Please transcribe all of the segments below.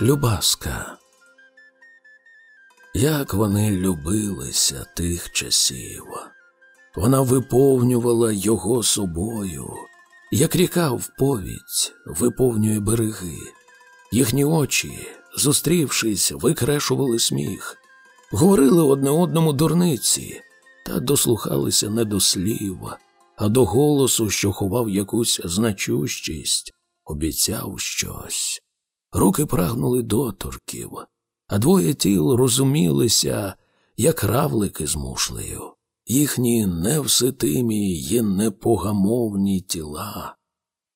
Любаска. Як вони любилися тих часів. Вона виповнювала його собою, як ріка в повідь виповнює береги. Їхні очі, зустрівшись, викрешували сміх, говорили одне одному дурниці та дослухалися не до слів, а до голосу, що ховав якусь значущість, обіцяв щось. Руки прагнули доторків, а двоє тіл розумілися, як равлики з мушлею. Їхні невситимі й непогамовні тіла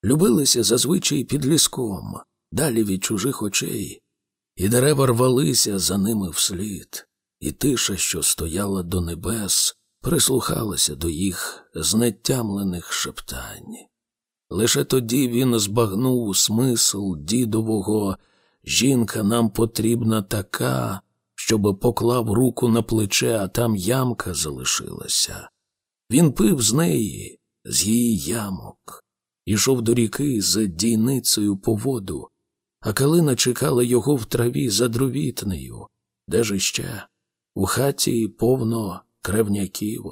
любилися зазвичай під ліском, далі від чужих очей, і дерева рвалися за ними вслід, і тиша, що стояла до небес, прислухалася до їх знетямлених шептань. Лише тоді він збагнув смисл дідового жінка нам потрібна така, щоб поклав руку на плече, а там ямка залишилася. Він пив з неї, з її ямок, ішов до ріки з дійницею по воду, а калина чекала його в траві за дровітнею, де ж іще? У хаті повно кревняків.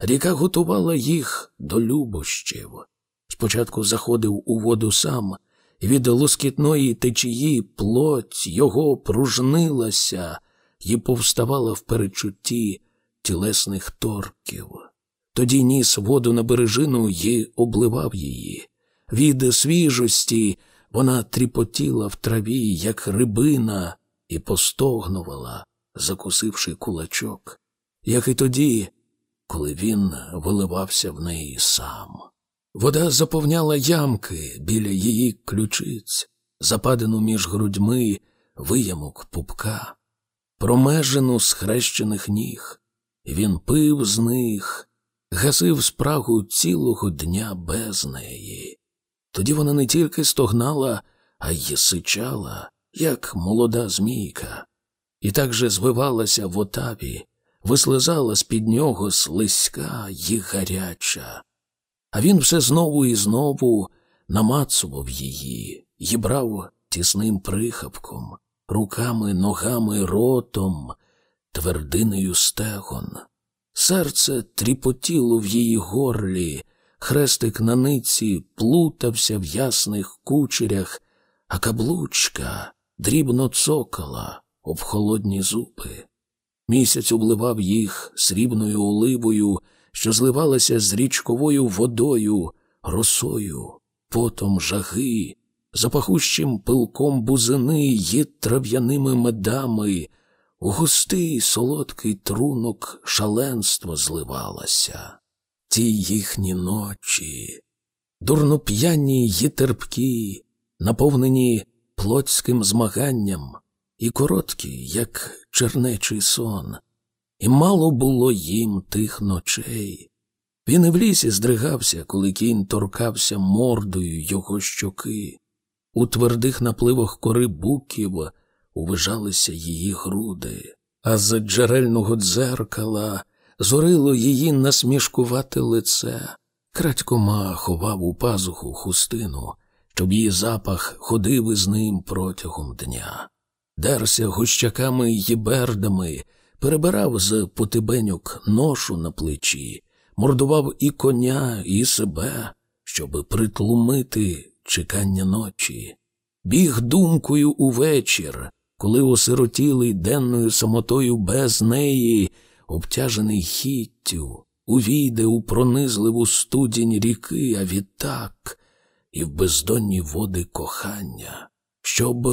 Ріка готувала їх до любощів. Спочатку заходив у воду сам, від лоскітної течії плоть його пружнилася і повставала в перечутті тілесних торків. Тоді ніс воду на бережину і обливав її. Від свіжості вона тріпотіла в траві, як рибина, і постогнувала, закусивши кулачок, як і тоді, коли він виливався в неї сам. Вода заповняла ямки біля її ключиць, западину між грудьми виямок пупка, промежину схрещених ніг. Він пив з них, гасив спрагу цілого дня без неї. Тоді вона не тільки стогнала, а й сичала, як молода змійка, і так же звивалася в отаві, вислизала з під нього слизька й гаряча. А він все знову і знову намацував її і брав тісним прихапком, руками, ногами, ротом, твердиною стегон. Серце тріпотіло в її горлі, хрестик на ниці плутався в ясних кучерях, а каблучка дрібно цокала об холодні зуби. Місяць обливав їх срібною оливою що зливалася з річковою водою, росою, потом жаги, запахущим пилком бузини й трав'яними медами, у густий солодкий трунок шаленство зливалося. Ті їхні ночі, дурноп'яні й терпкі, наповнені плотським змаганням, і короткі, як чернечий сон, і мало було їм тих ночей. Він і в лісі здригався, коли кінь торкався мордою його щоки. У твердих напливах кори буків увижалися її груди, а з джерельного дзеркала зорило її насмішкувате лице. Крадькома ховав у пазуху хустину, щоб її запах ходив із ним протягом дня, дерся гущаками й бердами, перебирав з потибеньок ношу на плечі, мордував і коня, і себе, щоб притлумити чекання ночі, біг думкою увечір, коли осиротілий денною самотою без неї, обтяжений хіттю, увійде у пронизливу студінь ріки, а відтак і в бездонні води кохання, щоб,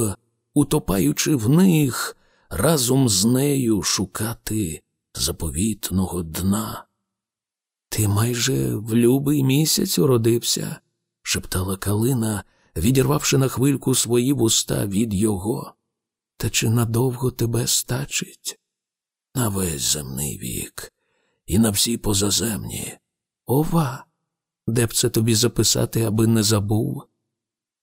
утопаючи в них, разом з нею шукати заповітного дна. Ти майже в любий місяць уродився, шептала Калина, відірвавши на хвильку свої вуста від його. Та чи надовго тебе стачить? На весь земний вік і на всі позаземні. Ова, де б це тобі записати, аби не забув?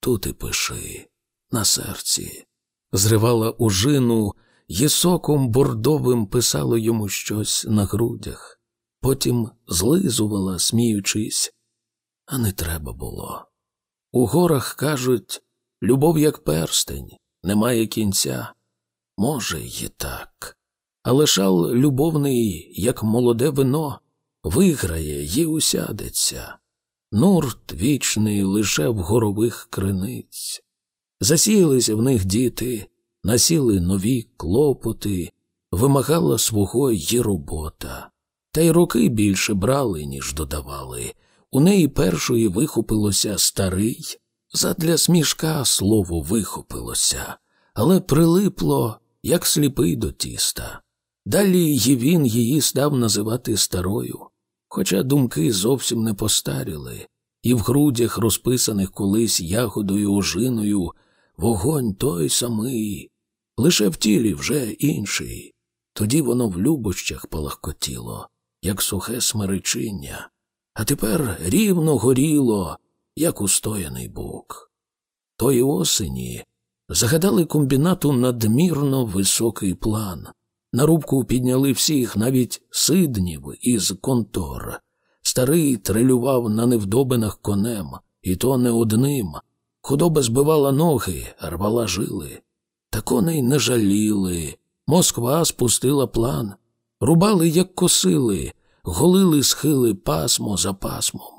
Тут і пиши, на серці, зривала ужину, і соком бордовим писало йому щось на грудях, потім злизувала, сміючись, а не треба було. У горах кажуть любов як перстень, немає кінця. Може, й так. Але шал любовний, як молоде вино, виграє й усядеться. Нурт вічний лише в горових криниць. Засіялися в них діти, насіли нові клопоти, вимагала свого й робота. Та й роки більше брали, ніж додавали. У неї першої вихопилося старий, задля смішка слово вихопилося, але прилипло, як сліпий до тіста. Далі й він її став називати старою, хоча думки зовсім не постаріли, і в грудях, розписаних колись ягодою ожиною, вогонь той самий, лише в тілі вже інший. Тоді воно в любощах палахкотіло, як сухе смеречиння, а тепер рівно горіло, як устояний бук. Тої осені загадали комбінату надмірно високий план. На рубку підняли всіх, навіть сиднів із контор. Старий трилював на невдобинах конем, і то не одним. Худоба збивала ноги, рвала жили. Та коней не жаліли. Москва спустила план. Рубали, як косили, голили схили пасмо за пасмом.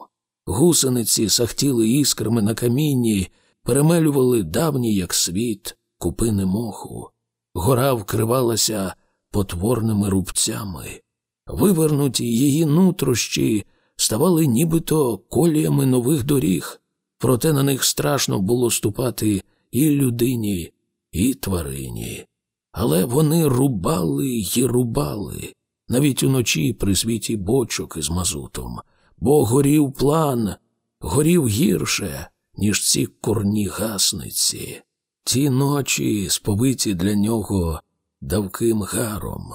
Гусениці сахтіли іскрами на камінні, перемелювали давні, як світ, купини моху. Гора вкривалася потворними рубцями. Вивернуті її нутрощі ставали нібито коліями нових доріг, проте на них страшно було ступати і людині, і тварині. Але вони рубали й рубали, навіть уночі при світі бочок із мазутом, бо горів план, горів гірше, ніж ці курні гасниці. Ті ночі сповиті для нього давким гаром.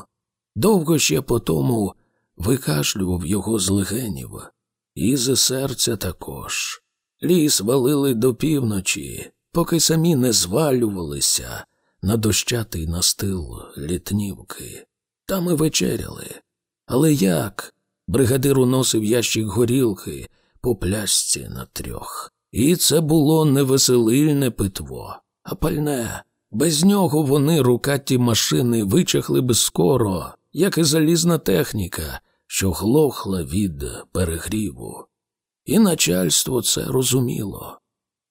Довго ще потому викашлював його з легенів, і з серця також. Ліс валили до півночі, поки самі не звалювалися на дощатий настил літнівки. Там і вечеряли. Але як? Бригадир уносив ящик горілки по плясці на трьох. І це було не веселильне питво, а пальне. Без нього вони рукаті машини вичахли б скоро, як і залізна техніка, що глохла від перегріву. І начальство це розуміло.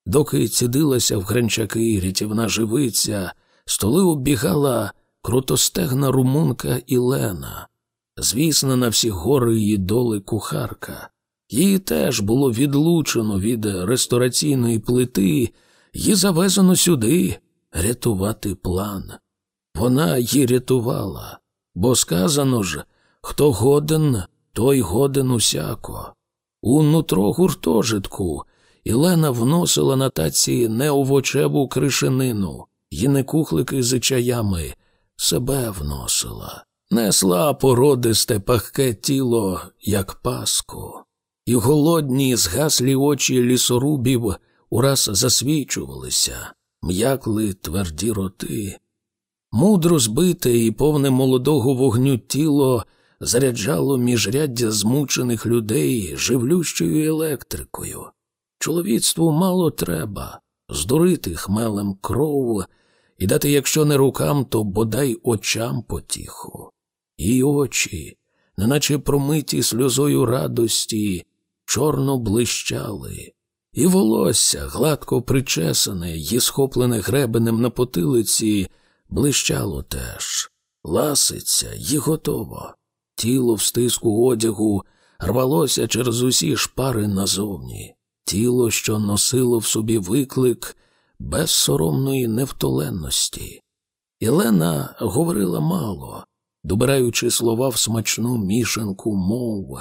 Доки цідилася в гранчаки рятівна живиця, столи оббігала крутостегна румунка Ілена, звісна на всі гори її доли кухарка. Її теж було відлучено від рестораційної плити і завезено сюди рятувати план. Вона її рятувала, бо сказано ж, хто годен, той годен усяко. У нутро гуртожитку Ілена вносила на таці не овочеву кришенину, і не кухлики з чаями, себе вносила, несла породисте пахке тіло, як паску, і голодні згаслі очі лісорубів ураз засвічувалися, м'якли тверді роти. Мудро збите і повне молодого вогню тіло заряджало міжряддя змучених людей живлющою електрикою. Чоловіцтву мало треба здурити хмелем кров і дати, якщо не рукам, то бодай очам потіху. І очі, неначе промиті сльозою радості, чорно блищали, і волосся, гладко причесане і схоплене гребенем на потилиці, блищало теж, ласиться і готово. Тіло в стиску одягу рвалося через усі шпари назовні, тіло, що носило в собі виклик безсоромної невтоленності. Єлена говорила мало, добираючи слова в смачну мішанку мов,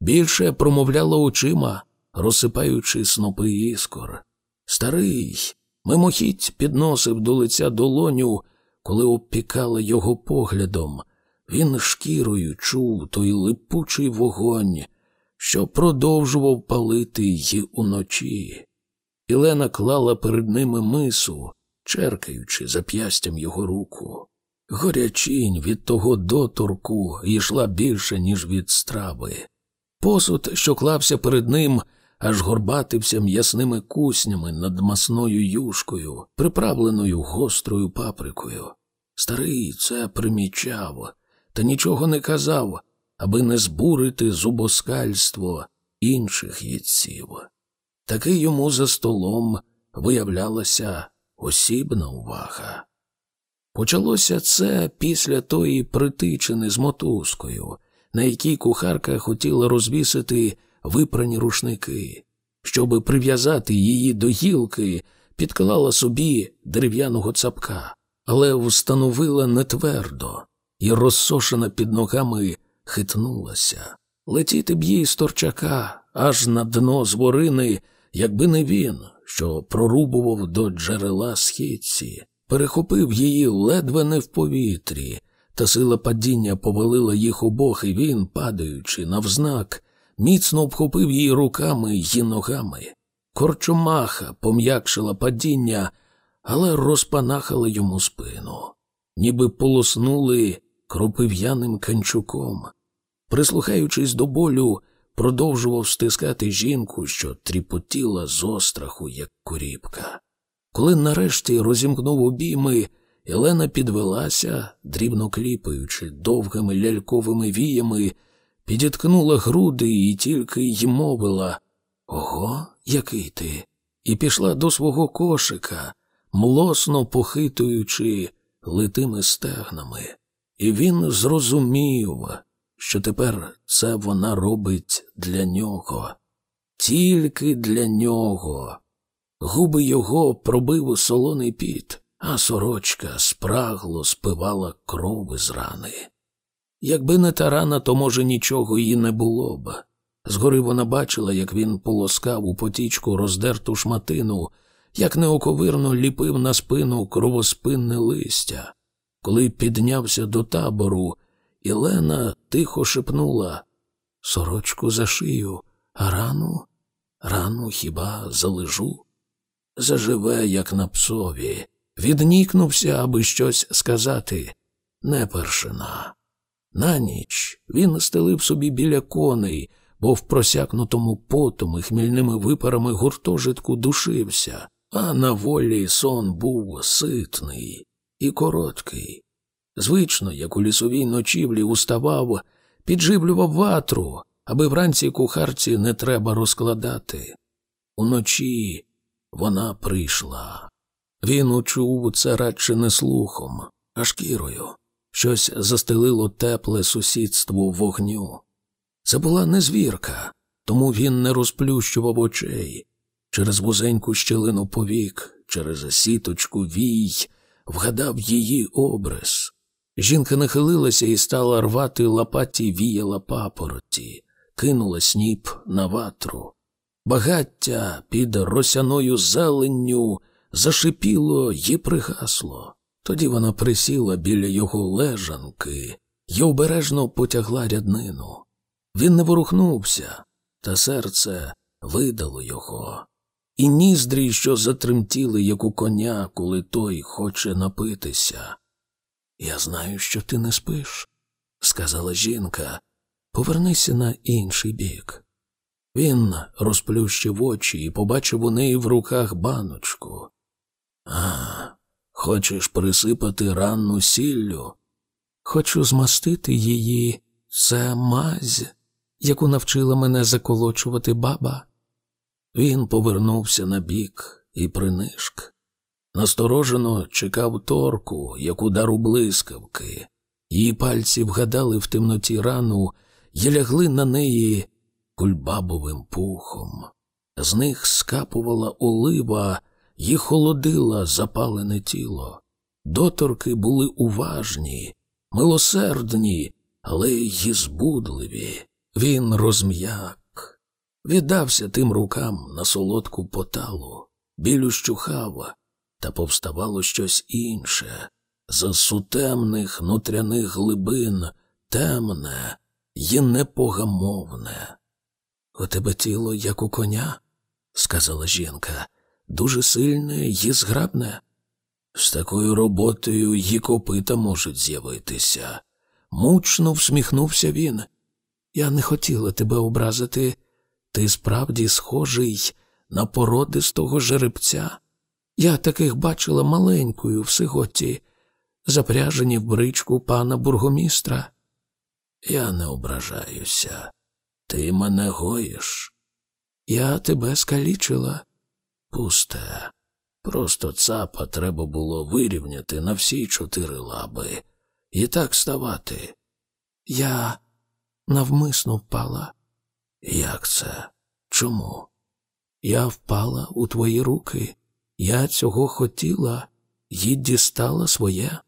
більше промовляла очима, розсипаючи снопи іскор. Старий мимохідь підносив до лиця долоню, коли обпікала його поглядом. Він шкірою чув той липучий вогонь, що продовжував палити й уночі. Ілена клала перед ними мису, черкаючи зап'ястям його руку. Горячінь від того доторку йшла більше, ніж від страви. Посуд, що клався перед ним, аж горбатився м'ясними куснями над масною юшкою, приправленою гострою паприкою. Старий це примічав, та нічого не казав, аби не збурити зубоскальство інших їдців. Таки йому за столом виявлялася осібна увага. Почалося це після тої притичини з мотузкою, на якій кухарка хотіла розвісити випрані рушники. Щоби прив'язати її до гілки, підклала собі дерев'яного цапка, але встановила нетвердо і розсошена під ногами хитнулася. Летіти б їй з торчака аж на дно зворини, якби не він, що прорубував до джерела східці, перехопив її ледве не в повітрі, та сила падіння повалила їх обох, і він, падаючи навзнак, міцно обхопив її руками й ногами. Корчомаха пом'якшила падіння, але розпанахала йому спину, ніби полоснули кропив'яним канчуком. Прислухаючись до болю, продовжував стискати жінку, що тріпотіла з остраху, як коріпка. Коли нарешті розімкнув обійми, Елена підвелася, дрібно кліпаючи довгими ляльковими віями, підіткнула груди і тільки й мовила Ого, який ти, і пішла до свого кошика, млосно похитуючи литими стегнами. І він зрозумів, що тепер це вона робить для нього, тільки для нього. Губи його пробив солоний піт, а сорочка спрагло спивала кров із рани. Якби не та рана, то, може, нічого їй не було б. Згори вона бачила, як він полоскав у потічку роздерту шматину, як неоковирно ліпив на спину кровоспинне листя. Коли піднявся до табору, Ілена тихо шепнула сорочку за шию, а рану, рану хіба залежу? Заживе, як на псові, віднікнувся, аби щось сказати. Не першина. На ніч він стелив собі біля коней, бо в просякнутому потом і хмільними випарами гуртожитку душився, а на волі сон був ситний і короткий. Звично, як у лісовій ночівлі уставав, підживлював ватру, аби вранці кухарці не треба розкладати. Уночі вона прийшла. Він учув це радше не слухом, а шкірою. Щось застелило тепле сусідство вогню. Це була не звірка, тому він не розплющував очей. Через вузеньку щелину повік, через сіточку вій, вгадав її образ. Жінка нахилилася і стала рвати лопаті віяла папороті, кинула сніп на ватру. Багаття під росяною зеленню зашипіло й пригасло. Тоді вона присіла біля його лежанки й обережно потягла ряднину. Він не ворухнувся, та серце видало його, і ніздрі, що затремтіли, як у коня, коли той хоче напитися. Я знаю, що ти не спиш, сказала жінка. Повернися на інший бік. Він розплющив очі і побачив у неї в руках баночку. А, хочеш присипати ранну сіллю? Хочу змастити її. Це мазь, яку навчила мене заколочувати баба. Він повернувся на бік і принишк. Насторожено чекав торку, як удару блискавки. Її пальці вгадали в темноті рану і лягли на неї кульбабовим пухом. З них скапувала олива і холодила запалене тіло. Доторки були уважні, милосердні, але й збудливі. Він розм'як, віддався тим рукам на солодку поталу, білю щухава, та повставало щось інше. З сутемних нутряних глибин темне й непогамовне. У тебе тіло, як у коня, сказала жінка, дуже сильне й зграбне. З такою роботою й копита можуть з'явитися. Мучно всміхнувся він. Я не хотіла тебе образити, Ти справді схожий на породистого жеребця. Я таких бачила маленькою в Сиготі, запряжені в бричку пана бургомістра. Я не ображаюся. Ти мене гоїш. Я тебе скалічила. Пусте. Просто цапа треба було вирівняти на всі чотири лаби і так ставати. Я навмисно впала. Як це? Чому? Я впала у твої руки. Я цього хотіла і дістала своє.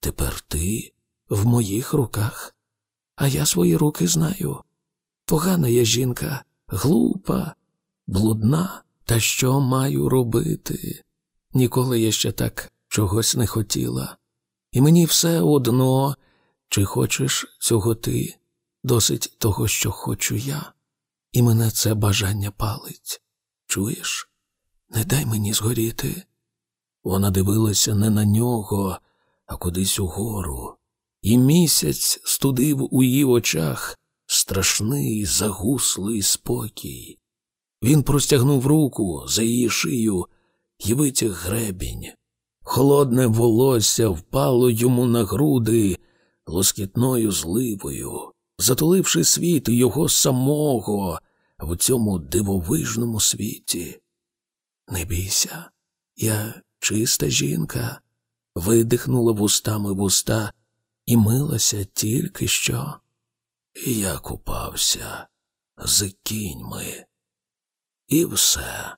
Тепер ти в моїх руках, а я свої руки знаю. Погана я жінка, глупа, блудна, та що маю робити? Ніколи я ще так чогось не хотіла. І мені все одно, чи хочеш цього ти, досить того, що хочу я, і мене це бажання палить. Чуєш? Не дай мені згоріти. Вона дивилася не на нього, а кудись угору, і місяць студив у її очах страшний загуслий спокій. Він простягнув руку за її шию і витяг гребінь. Холодне волосся впало йому на груди лоскітною зливою, затуливши світ його самого в цьому дивовижному світі. Не бійся, я чиста жінка, видихнула вустами вуста і милася тільки що. Я купався з кіньми. І все.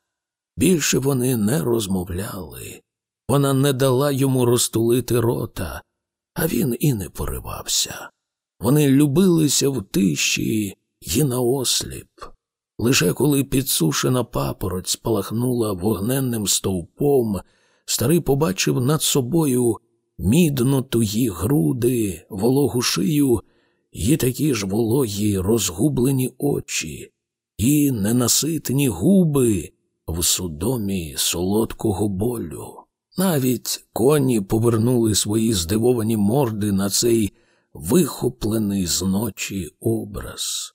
Більше вони не розмовляли. Вона не дала йому розтулити рота, а він і не поривався. Вони любилися в тиші й наосліп. Лише коли підсушена папороть спалахнула вогненним стовпом, старий побачив над собою мідно тугі груди, вологу шию і такі ж вологі розгублені очі, і ненаситні губи в судомі солодкого болю. Навіть коні повернули свої здивовані морди на цей вихоплений з ночі образ.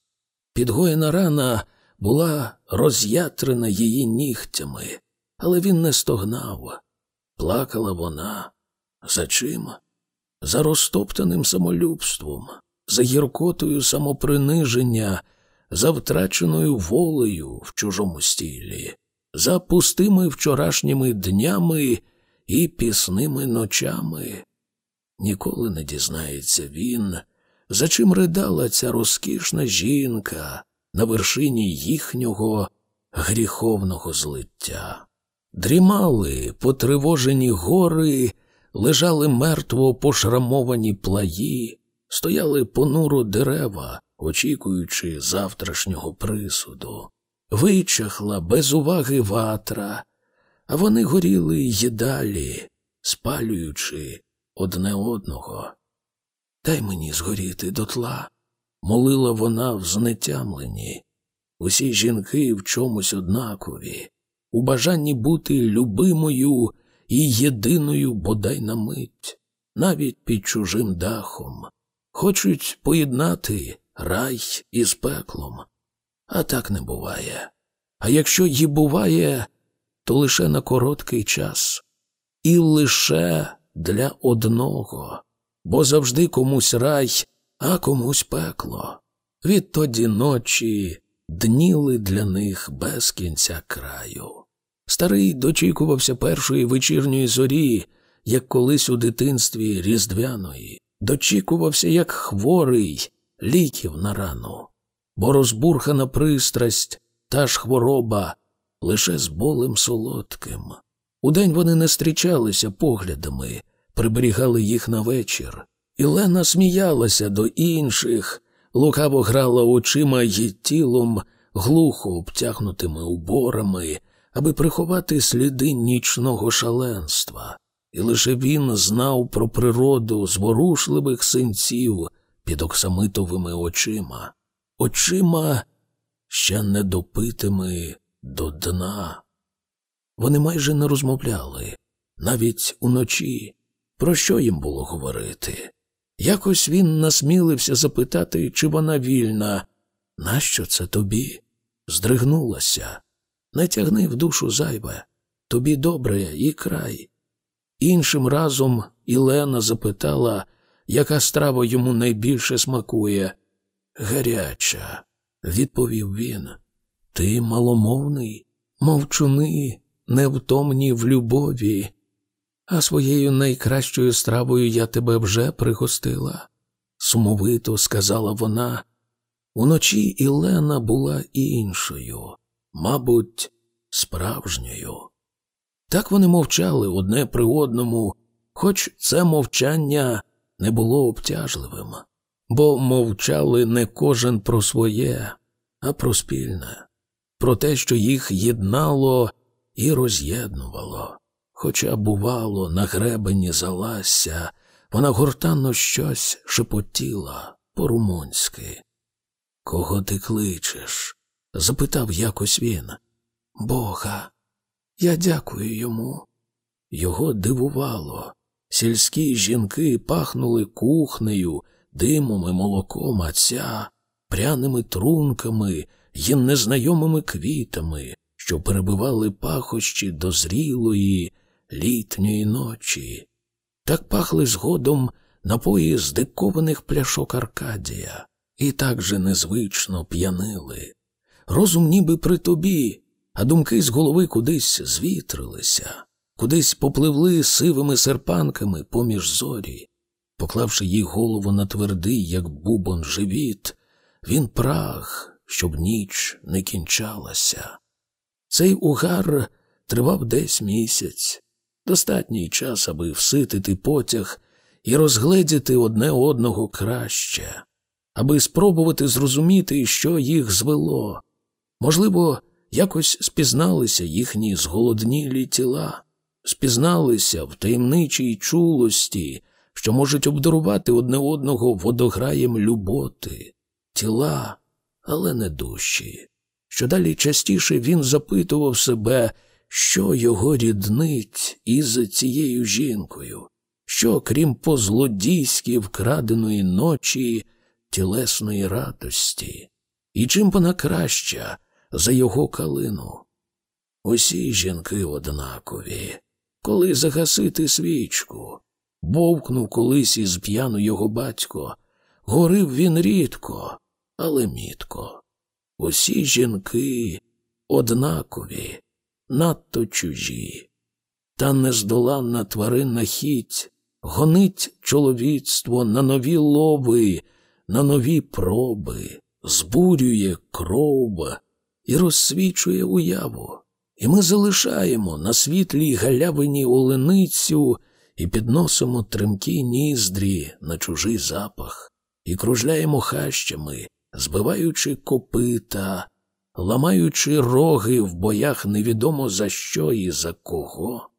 Підгоєна рана була роз'ятрена її нігтями, але він не стогнав. Плакала вона. За чим? За розтоптаним самолюбством, за гіркотою самоприниження, за втраченою волею в чужому стілі, за пустими вчорашніми днями і пісними ночами. Ніколи не дізнається він, за чим ридала ця розкішна жінка на вершині їхнього гріховного злиття. Дрімали потривожені гори, лежали мертво пошрамовані плаї, стояли понуро дерева, очікуючи завтрашнього присуду. Вичахла без уваги ватра, а вони горіли й далі, спалюючи одне одного. Дай мені згоріти дотла, молила вона в знетямленні. Усі жінки в чомусь однакові, у бажанні бути любимою і єдиною бодай на мить, навіть під чужим дахом, хочуть поєднати рай із пеклом. А так не буває. А якщо й буває, то лише на короткий час, і лише для одного, бо завжди комусь рай, а комусь пекло. Відтоді ночі дніли для них без кінця краю. Старий дочікувався першої вечірньої зорі, як колись у дитинстві різдвяної, дочікувався, як хворий, ліків на рану, бо розбурхана пристрасть, та ж хвороба лише з болем солодким. Удень вони не зустрічалися поглядами, приберігали їх на вечір. І Лена сміялася до інших, лукаво грала очима й тілом, глухо обтягнутими уборами, аби приховати сліди нічного шаленства, і лише він знав про природу зворушливих синців під оксамитовими очима, очима ще недопитими до дна. Вони майже не розмовляли, навіть уночі. Про що їм було говорити? Якось він насмілився запитати, чи вона вільна. Нащо це тобі? здригнулася. Не тягни в душу зайве, тобі добре і край. Іншим разом Ілена запитала, яка страва йому найбільше смакує. Гаряча, відповів він. Ти маломовний, мовчуни, невтомні в любові, а своєю найкращою стравою я тебе вже пригостила, сумовито сказала вона. Уночі Ілена була іншою, мабуть, справжньою. Так вони мовчали одне при одному, хоч це мовчання не було обтяжливим, бо мовчали не кожен про своє, а про спільне, про те, що їх єднало і роз'єднувало. Хоча, бувало, на гребені залася, вона гортанно щось шепотіла по-румунськи. Кого ти кличеш? запитав якось він. Бога. Я дякую йому. Його дивувало. Сільські жінки пахнули кухнею, димом і молоком, а ця пряними трунками й незнайомими квітами, що перебивали пахощі дозрілої літньої ночі. Так пахли згодом напої з дикованих пляшок Аркадія, і так же незвично п'янили. Розум ніби при тобі, а думки з голови кудись звітрилися, кудись попливли сивими серпанками поміж зорі. Поклавши їй голову на твердий, як бубон, живіт, він праг, щоб ніч не кінчалася. Цей угар тривав десь місяць, достатній час, аби вситити потяг і розгледіти одне одного краще, аби спробувати зрозуміти, що їх звело. Можливо, якось спізналися їхні зголоднілі тіла, спізналися в таємничій чулості, що можуть обдарувати одне одного водограєм люботи, тіла, але не душі. Що далі частіше він запитував себе, що його ріднить із цією жінкою, що, крім позлодійськи вкраденої ночі, тілесної радості, і чим вона краща за його калину. Усі жінки однакові, коли загасити свічку, бовкнув колись із п'яну його батько, горив він рідко, але мітко. Усі жінки однакові, надто чужі, та нездоланна тваринна хіть гонить чоловіцтво на нові лови, на нові проби, збурює кров і розсвічує уяву. І ми залишаємо на світлій галявині оленицю і підносимо тремкі ніздрі на чужий запах, і кружляємо хащами, збиваючи копита, ламаючи роги в боях невідомо за що і за кого,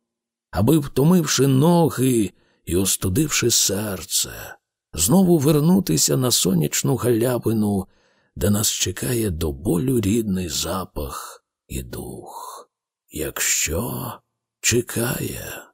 аби, втомивши ноги і остудивши серце, знову вернутися на сонячну галявину, де нас чекає до болю рідний запах і дух. Якщо чекає.